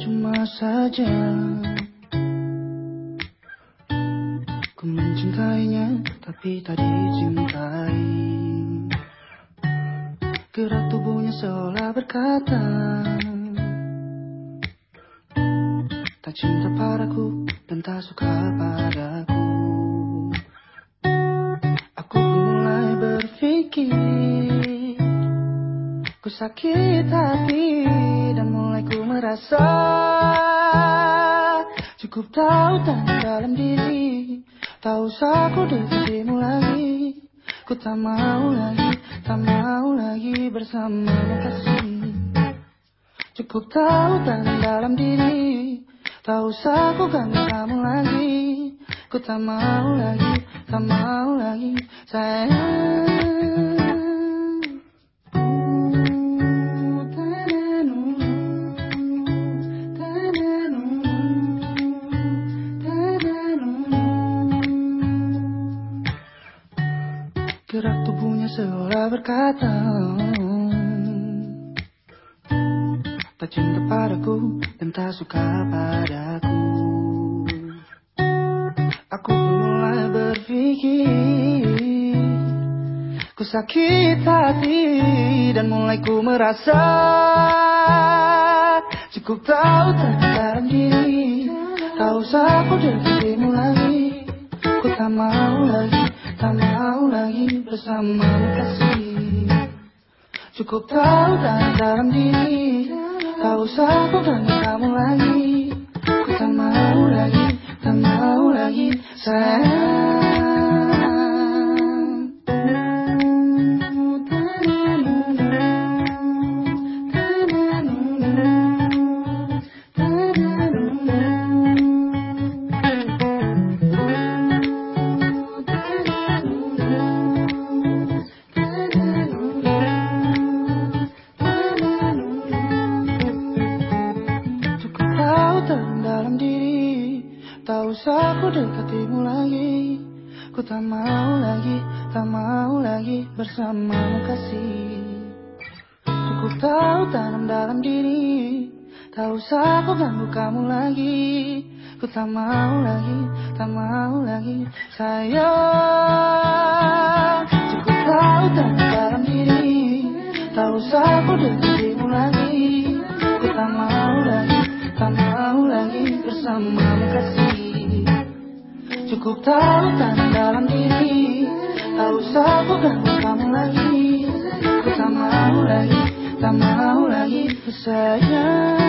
Cuma saja. Ku mencintainya tapi tak dicintai. Gerak tubuhnya seolah berkata Tak cinta padaku dan tak suka padaku. Aku mulai berpikir Ku sakit hati merasa Cukup tahu tak dalam diri. Tak usah ku dekatimu lagi. Ku tak mau lagi, tak mau lagi bersamamu kasih. Cukup tahu tak dalam diri. Tak usah ku ganggu kamu lagi. Ku tak mau lagi, tak mau lagi sayang seolah berkata Tak cinta padaku dan tak suka padaku. Aku mulai berpikir Ku sakit hati dan mulai ku merasa Cukup tahu dalam diri. Tak usah aku dekatimu lagi Ku tak mau lagi, lagi bersamamu kasih. Cukup tahu tak dalam diri. Tak usah ganggu kamu lagi. Ku tak mau lagi, tak mau lagi. Sayang Tak usah aku dekatimu lagi. Ku tak mau lagi, tak mau lagi bersamamu kasih. Cukup tahu dalam dalam diri. Tak usah aku ganggu kamu lagi. Ku tak mau lagi, tak mau lagi sayang. Cukup tahu dalam dalam diri. Tak usah aku dekatimu lagi. Ku tak mau lagi, tak mau lagi bersamamu kasih Cukup tahu tak dalam diri Tak usah aku ganggu kamu lagi. Ku tak mau lagi, tak mau lagi sayang